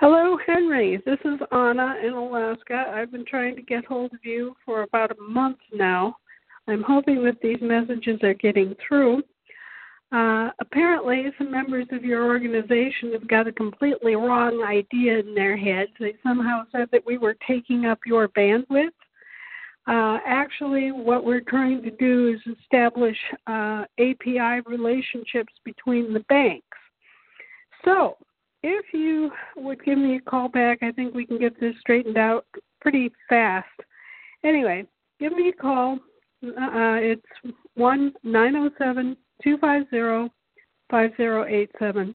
Hello, Henry. This is Anna in Alaska. I've been trying to get hold of you for about a month now. I'm hoping that these messages are getting through. Uh, apparently, some members of your organization have got a completely wrong idea in their heads. They somehow said that we were taking up your bandwidth. Uh, actually, what we're trying to do is establish uh, API relationships between the banks. So, if you would give me a call back, I think we can get this straightened out pretty fast. Anyway, give me a call. Uh, it's one nine zero oh seven two five zero five zero eight seven.